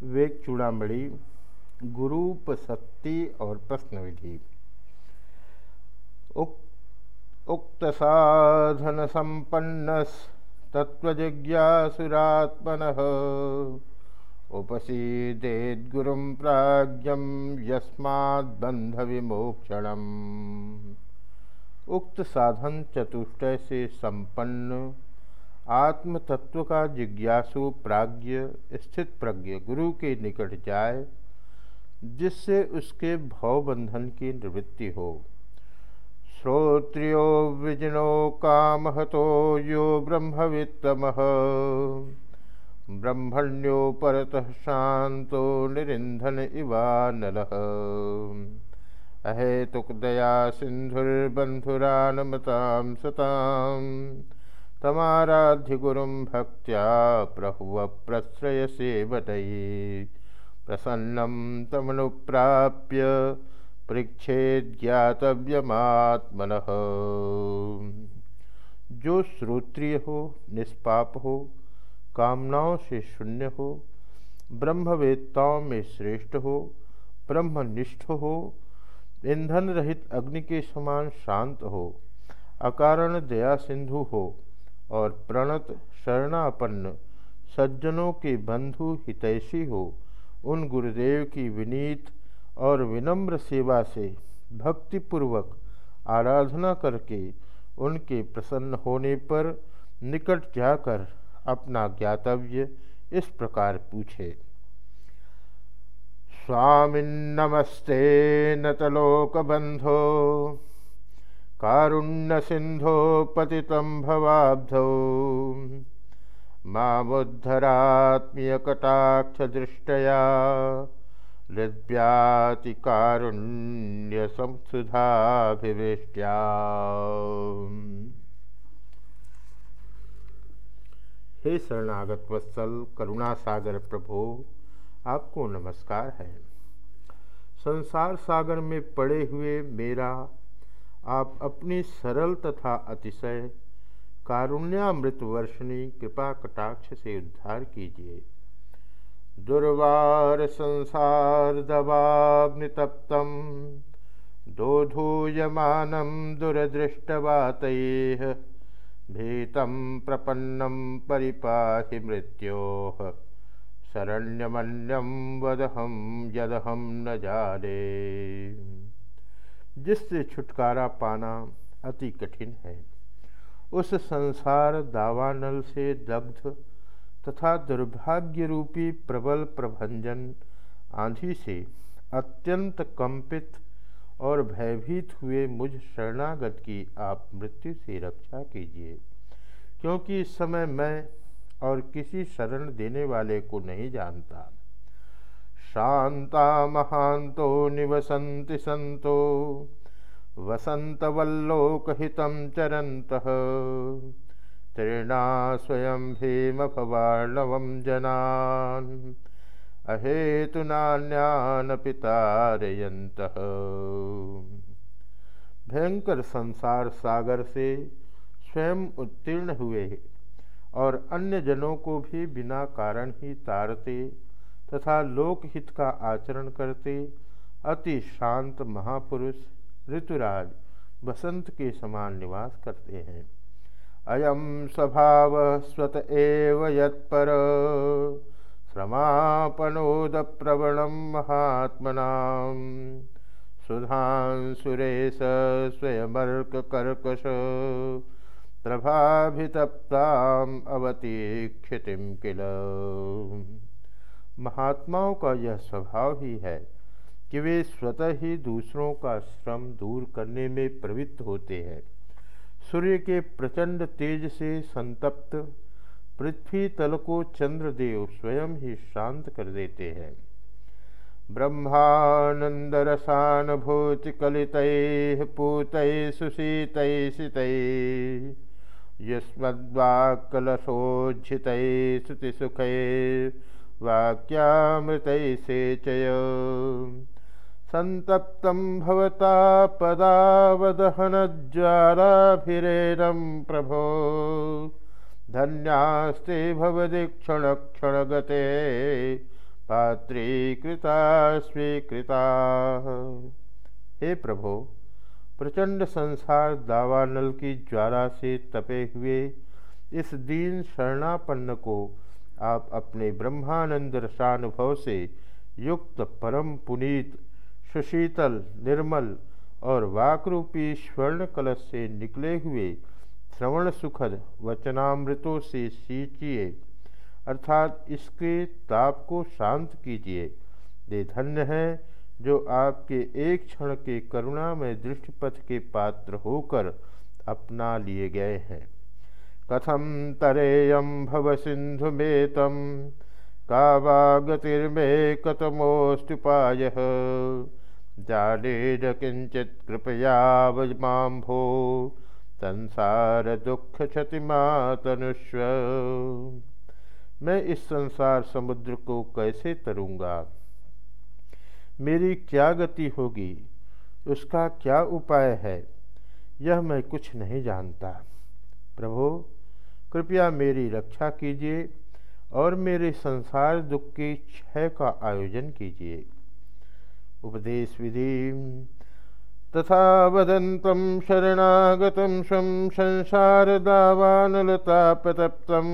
वेग चूड़ामणि गुरूपसक्ति और प्रश्न विधि उक्त साधन संपन्न तत्वजिज्ञासुरात्मन उपसीदेद्गुरु प्राज्ञम यस्माद्बंध विमोक्षण उक्त साधन चतुष्टय से संपन्न आत्म तत्व का जिज्ञासु प्राज्ञ स्थित प्रज्ञ गुरु के निकट जाए, जिससे उसके भवबंधन की निवृत्ति हो। श्रोत्रियो विजनो कामहतो यो ब्रह्मवित्तम। ब्रह्मण्यो परतः शांतो निरिंधन इवानल अहेतुकदया सिंधुर्बंधुरानमतां सतां तमाराध्य गुरु भक्त्या प्रहुव प्रश्रय सेवटये प्रसन्नं तमनुप्राप्य पृक्षेद ज्ञातव्यमात्मन। जो श्रोत्रिय हो, निष्पाप हो, कामनाओं से शून्य हो ब्रह्मवेत्ताओं में श्रेष्ठ हो, ब्रह्मनिष्ठ हो, ईंधन रहित अग्नि के समान शांत हो, अकारण दया सिंधु हो और प्रणत शरणापन्न, सज्जनों के बंधु हितैषी हो। उन गुरुदेव की विनीत और विनम्र सेवा से भक्तिपूर्वक आराधना करके उनके प्रसन्न होने पर निकट जाकर अपना ज्ञातव्य इस प्रकार पूछे। स्वामिन्नमस्ते नतलोकबन्धो कारुण्यसिन्धो पतितं भवाब्धौ मामुद्धरात्मीयकटाक्षदृष्टया हृद्व्यातिकारुण्यसंसुधाभिवेष्ट्या हे शरणागत वत्सल करुणासागर प्रभो, आपको नमस्कार है। संसार सागर में पड़े हुए मेरा आप अपनी सरल तथा अतिशय कारुण्यामृत वर्षणी कृपा कटाक्ष से उद्धार कीजिए। दुर्वार संसार दवाग्नितप्तम दोधूयमानम दुरदृष्टवात भीतम प्रपन्नम परिपाहि मृत्यो। शरण्यमन्यम वदहम यदहम न जाने। जिससे छुटकारा पाना अति कठिन है। उस संसार दावानल से दग्ध तथा दुर्भाग्य रूपी प्रबल प्रभंजन आंधी से अत्यंत कंपित और भयभीत हुए मुझ शरणागत की आप मृत्यु से रक्षा कीजिए, क्योंकि इस समय मैं और किसी शरण देने वाले को नहीं जानता। शांता महांतो निवसंति संतो वसंतवल्लोकहितं चरन्तः। तीर्णा स्वयं भीम भीमभवार्णवं जनान्। अहेतुनान्यानपि तारयन्तः। भयंकर संसार सागर से स्वयं उत्तीर्ण हुए और अन्य जनों को भी बिना कारण ही तारते तथा लोकहित का आचरण करते, अति शांत महापुरुष ऋतुराज बसंत के समान निवास करते हैं। अयम स्वभाव स्वत एव यत्पर श्रमापनोद प्रवणम महात्मना। सुधान सुरेश स्वयमर्क कर्कश प्रभाभितप्ताम अवती क्षितिम किल। महात्माओं का यह स्वभाव ही है कि वे स्वतः ही दूसरों का श्रम दूर करने में प्रवृत्त होते हैं। सूर्य के प्रचंड तेज से संतप्त पृथ्वी तल को चंद्रदेव स्वयं ही शांत कर देते हैं। ब्रह्मानंद रसानुभूति कलित पूत सुशीत शीत युष्मद्वाक्कलशोज्झित श्रुतिसुख वाक्यामृत सेचय संतप्त भवता पदावदहनज्वालाभिरेरं प्रभो। धन्यास्ते भवदीक्षणक्षणगते पात्रीकृता स्वीकृता। हे प्रभो, प्रचंड संसार दावानल की ज्वाला से तपे हुए इस दीन शरणापन्न को आप अपने ब्रह्मानंद रसानुभव से युक्त परम पुनीत, सुशीतल, निर्मल और वाकरूपी स्वर्ण कलश से निकले हुए श्रवण सुखद वचनामृतों से सींचिए, अर्थात इसके ताप को शांत कीजिए। दे धन्य हैं जो आपके एक क्षण के करुणा में दृष्टिपथ के पात्र होकर अपना लिए गए हैं। कथम तरेयम भव सिंधु मेतम का वागतिर्मे कतमोस्तुपाय जाने किंचित कृपया भो संसार दुख क्षतिमा तनुष्व मैं इस संसार समुद्र को कैसे तरूँगा? मेरी क्या गति होगी? उसका क्या उपाय है? यह मैं कुछ नहीं जानता। प्रभु कृपया मेरी रक्षा कीजिए और मेरे संसार दुख की क्षय का आयोजन कीजिए। उपदेश विधि। तथा वदन्तं शरणागतं स्वं संसारदावानलतापतप्तं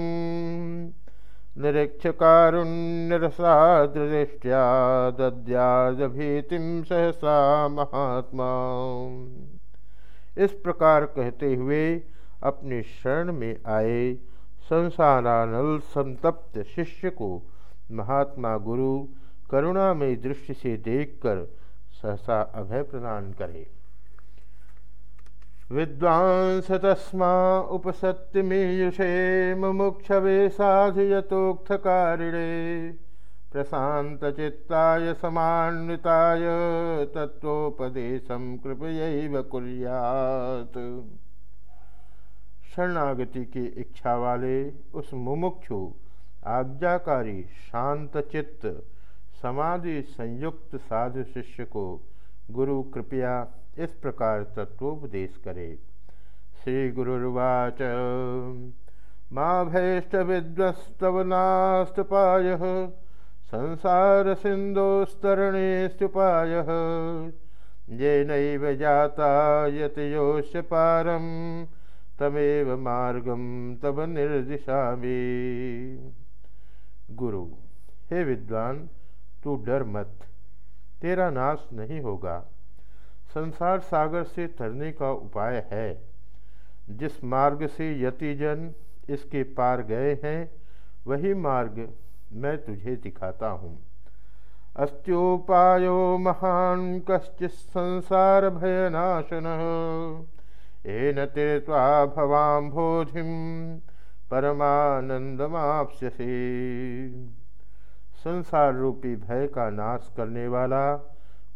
निरीक्षकारुण्यरसादृष्ट्या दद्यादभीतिं सहसा महात्मा इस प्रकार कहते हुए अपने शरण में आए संसारानल संतप्त शिष्य को महात्मा गुरु करुणामयी दृष्टि से देखकर सहसा अभय प्रदान करे। विद्वांस तस्मा उपसत्यमीयुषे मुमुक्षवे साधुयतोक्त कारिणे प्रशांत चित्ताय समान्विताय तत्वोपदेशम कृपयैव कुर्यात्। शरणागति की इच्छा वाले उस मुमुक्षु आज्ञाकारी, शांत चित्त, समाधि संयुक्त साधु शिष्य को गुरु कृपया इस प्रकार तत्वोपदेश करे। श्री गुरुर्वाच माँ भैष्ट विद्वस्तवनास्तपाय संसार सिंधुस्तरणे स्तुपाय ये नैव जाता यतयोश्य पारम। तमेव मार्गम तब निर्दिशा गुरु, हे विद्वान, तू डर मत। तेरा नाश नहीं होगा। संसार सागर से तरने का उपाय है। जिस मार्ग से यतिजन इसके पार गए हैं, वही मार्ग मैं तुझे दिखाता हूँ। अस्त्योपायो महान कश्चित संसार भयनाशन। तीर्वा भवाम्भोधिम परमानंदमाप्स्यसी संसार रूपी भय का नाश करने वाला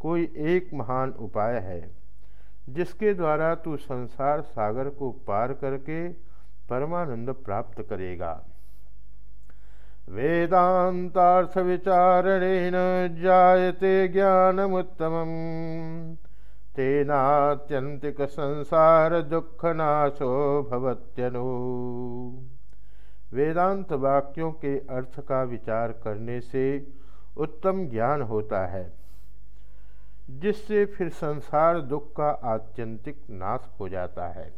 कोई एक महान उपाय है, जिसके द्वारा तू संसार सागर को पार करके परमानंद प्राप्त करेगा। वेदांतार्थ विचारणेन जायते ज्ञानमुत्तम संसार दुख भवत्यनु वेदांत वाक्यों के अर्थ का विचार करने से उत्तम ज्ञान होता है, जिससे फिर संसार दुख का आत्यंतिक नाश हो जाता है।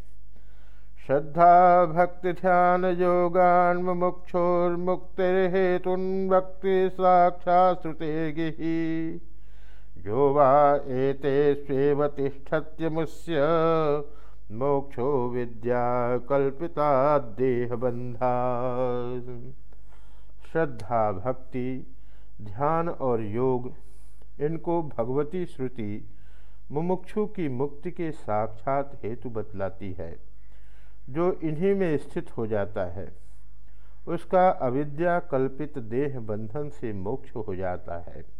श्रद्धा, भक्ति, ध्यान, योगान मुक्षोर्मुक्तिर्हेतुन भक्ति साक्षात, श्रुते। जो वा एते मोक्षो विद्या कल्पिता देहबंधा श्रद्धा, भक्ति, ध्यान और योग, इनको भगवती श्रुति मुमुक्षु की मुक्ति के साक्षात हेतु बतलाती है, जो इन्हीं में स्थित हो जाता है। उसका अविद्या कल्पित देह बंधन से मोक्ष हो जाता है।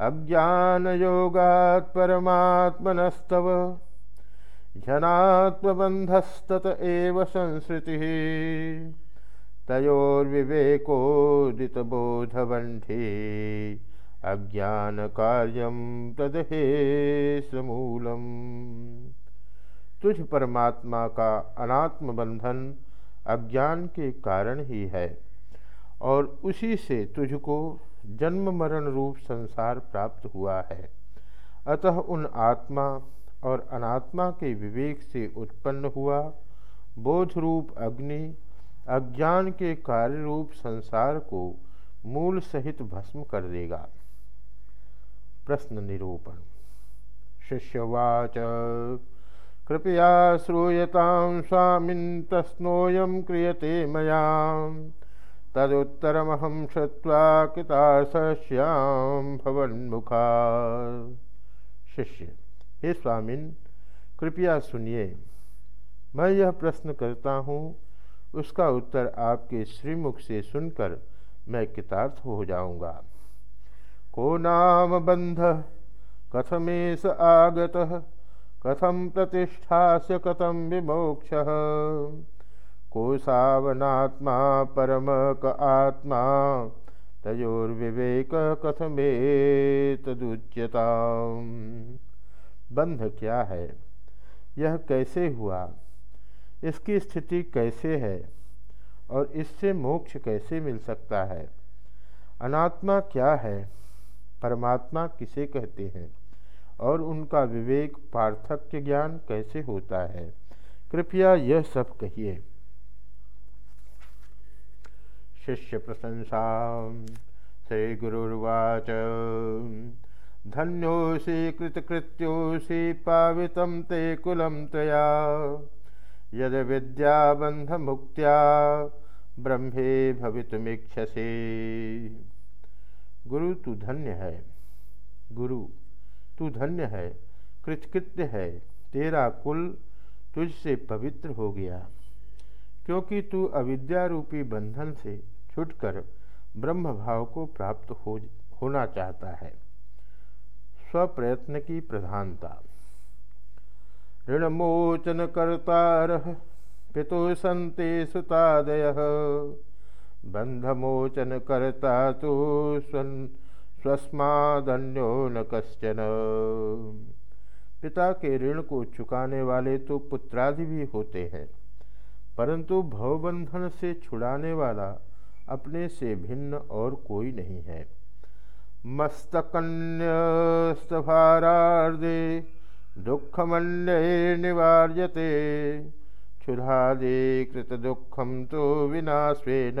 अज्ञान योगात परमात्मनस्तव। जनात्मबंधस्तत एव तयोर्विवेकोदितबोधबंधे अज्ञान कार्यम तदहे समूलम। तुझ परमात्मा का अनात्म बंधन अज्ञान के कारण ही है और उसी से तुझको जन्म मरण रूप संसार प्राप्त हुआ है। अतः उन आत्मा और अनात्मा के विवेक से उत्पन्न हुआ। बोध रूप अग्नि, अज्ञान के कार्य रूप संसार को मूल सहित भस्म कर देगा। प्रश्न निरूपण। शिष्यवाच, कृपया श्रूयतां स्वामिन् तस्नोऽयं क्रियते मया। तदुत्तरमहं श्रुत्वा कृतार्थश्याम भवन्मुखा शिष्य, हे स्वामिन, कृपया सुनिए, मैं यह प्रश्न करता हूँ, उसका उत्तर आपके श्रीमुख से सुनकर मैं कृतार्थ हो जाऊँगा। को नाम बंध कथमेश आगत कथम प्रतिष्ठा से कथम विमोक्ष? को सावनात्मा परम क आत्मा, तयोर्विवेक कथमे तदुच्यता बंध क्या है? यह कैसे हुआ? इसकी स्थिति कैसे है? और इससे मोक्ष कैसे मिल सकता है? अनात्मा क्या है? परमात्मा किसे कहते हैं? और उनका विवेक पार्थक्य ज्ञान कैसे होता है? कृपया यह सब कहिए। शिष्य प्रशंसा श्री गुरुर्वाच धन्योसी कृतकृत्योसी पावित ते कुलम तया यद विद्याबंध मुक्त्या ब्रह्मे भवितुमीक्षसे गुरु, तू धन्य है। गुरु, तू धन्य है। कृतकृत्य है। तेरा कुल तुझसे पवित्र हो गया। क्योंकि तू अविद्या रूपी बंधन से छुटकर ब्रह्म भाव को प्राप्त हो, होना चाहता है। स्वप्रयत्न की प्रधानता। ऋणमोचन कर्तार पितु संते सुतादय। बंधमोचन करता तो स्वस्मादन्यो न कश्चन। पिता के ऋण को चुकाने वाले तो पुत्रादि भी होते हैं। परंतु भवबंधन से छुड़ाने वाला अपने से भिन्न और कोई नहीं है। मस्तकन्यस्तभारार्दे दुखमन्ये निवार्यते क्षुधादे कृतदुःखम तो विनाशेन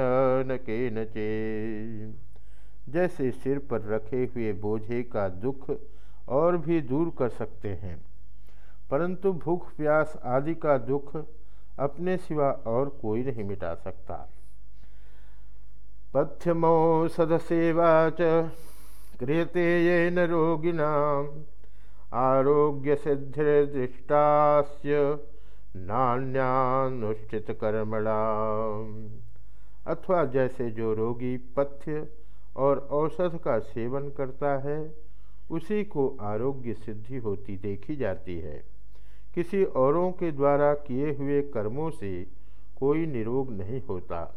न केनचे। जैसे सिर पर रखे हुए बोझे का दुख और भी दूर कर सकते हैं, परंतु भूख, प्यास आदि का दुख अपने सिवा और कोई नहीं मिटा सकता। पथ्यमौषध सेवा च क्रियते न रोगिना आरोग्य सिद्धिर्दृष्टास्य नान्यानुष्ठित कर्मणा अथवा जैसे जो रोगी पथ्य और औषध का सेवन करता है, उसी को आरोग्य सिद्धि होती देखी जाती है। किसी औरों के द्वारा किए हुए कर्मों से कोई निरोग नहीं होता।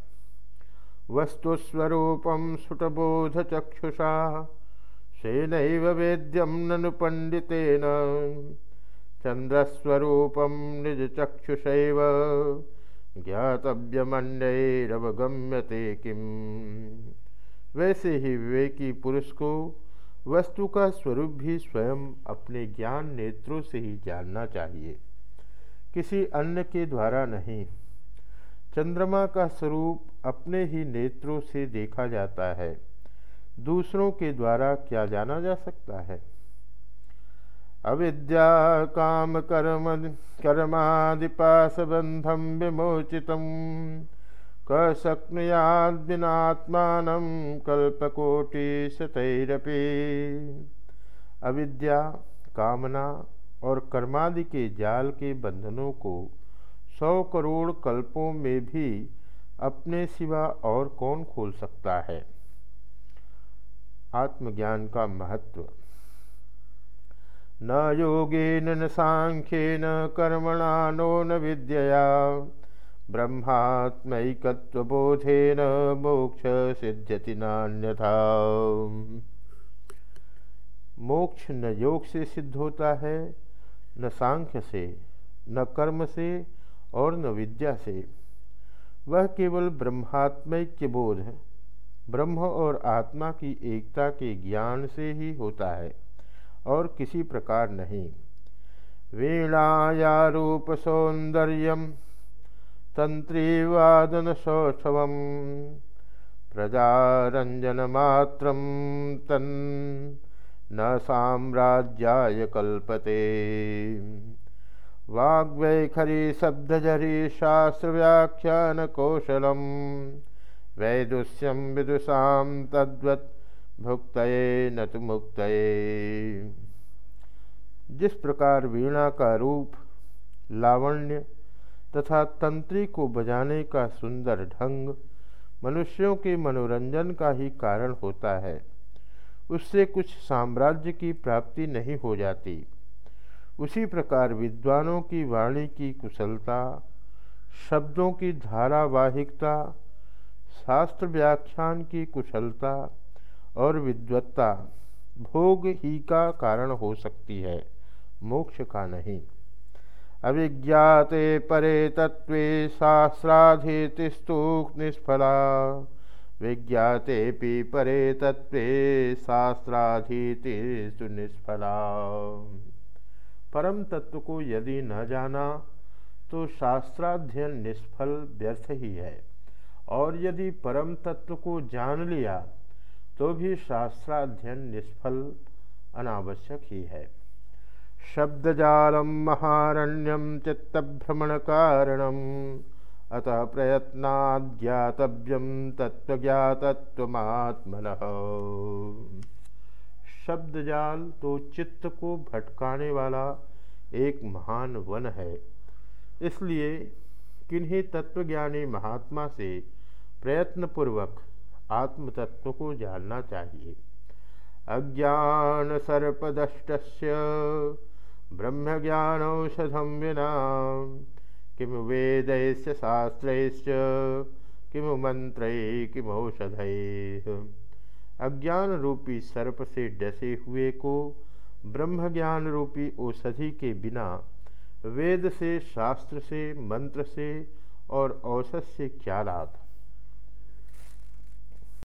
वस्तुस्वरूपम सुटबोध चक्षुषा सेन वेद्यम ननु पंडितेन। चंद्रस्वरूपम निज चक्षुषैव ज्ञातव्यमन्यैरवगम्यते किम। वैसे ही विवेकी पुरुष को वस्तु का स्वरूप भी स्वयं अपने ज्ञान नेत्रों से ही जानना चाहिए। किसी अन्य के द्वारा नहीं। चंद्रमा का स्वरूप अपने ही नेत्रों से देखा जाता है। दूसरों के द्वारा क्या जाना जा सकता है? अविद्या, काम, कर्म कर्मादिपाशबंधम विमोचित कशक्नुयादिनात्मान कल्पकोटि शतरपी अविद्या, कामना और कर्मादि के जाल के बंधनों को सौ करोड़ कल्पों में भी अपने सिवा और कौन खोल सकता है? आत्मज्ञान का महत्व। न योगेन न सांख्येन कर्मणा नो न विद्यया। ब्रह्मात्मकत्वबोधेन मोक्ष सिद्ध्यति नान्यथा। मोक्ष न योग से सिद्ध होता है, न सांख्य से, न कर्म से और न विद्या से। वह केवल ब्रह्मात्मैक्य बोध ब्रह्म और आत्मा की एकता के ज्ञान से ही होता है और किसी प्रकार नहीं। वीणाया रूप सौष्ठव प्रजारंजनमात्र तन न साम्राज्याय कल्पते। वाग्वैखरी शब्दजरी शास्त्र व्याख्यान कौशलम वैदुष्यम विदुषा तद्वत भुक्त न तो मुक्त जिस प्रकार वीणा का रूप लावण्य तथा तंत्री को बजाने का सुंदर ढंग मनुष्यों के मनोरंजन का ही कारण होता है। उससे कुछ साम्राज्य की प्राप्ति नहीं हो जाती। उसी प्रकार विद्वानों की वाणी की कुशलता, शब्दों की धारावाहिकता, शास्त्र व्याख्यान की कुशलता और विद्वत्ता भोग ही का कारण हो सकती है, मोक्ष का नहीं। अभिज्ञाते परे तत्व शास्त्राधीतिस्तु निष्फला विज्ञाते परे तत्व शास्त्राधीतिस्तु निष्फला परम तत्व को यदि न जाना तो शास्त्राध्ययन निष्फल व्यर्थ ही है। और यदि परम तत्व को जान लिया तो भी शास्त्राध्ययन निष्फल अनावश्यक ही है। शब्दजालम महारण्यम चित्तभ्रमण कारणम अतः प्रयत्नाद्यातव्यम तत्वज्ञातत्वत्मन शब्दजाल तो चित्त को भटकाने वाला एक महान वन है। इसलिए किन्हीं तत्वज्ञानी महात्मा से प्रयत्नपूर्वक आत्म तत्व को जानना चाहिए। अज्ञान सर्पदष्ट ब्रह्म ज्ञान औषधम विना। किम वेद शास्त्र किम मंत्र किम औषध। अज्ञान रूपी सर्प से डसे हुए को ब्रह्म ज्ञान रूपी औषधि के बिना वेद से, शास्त्र से, मंत्र से और औषध से क्या लाभ?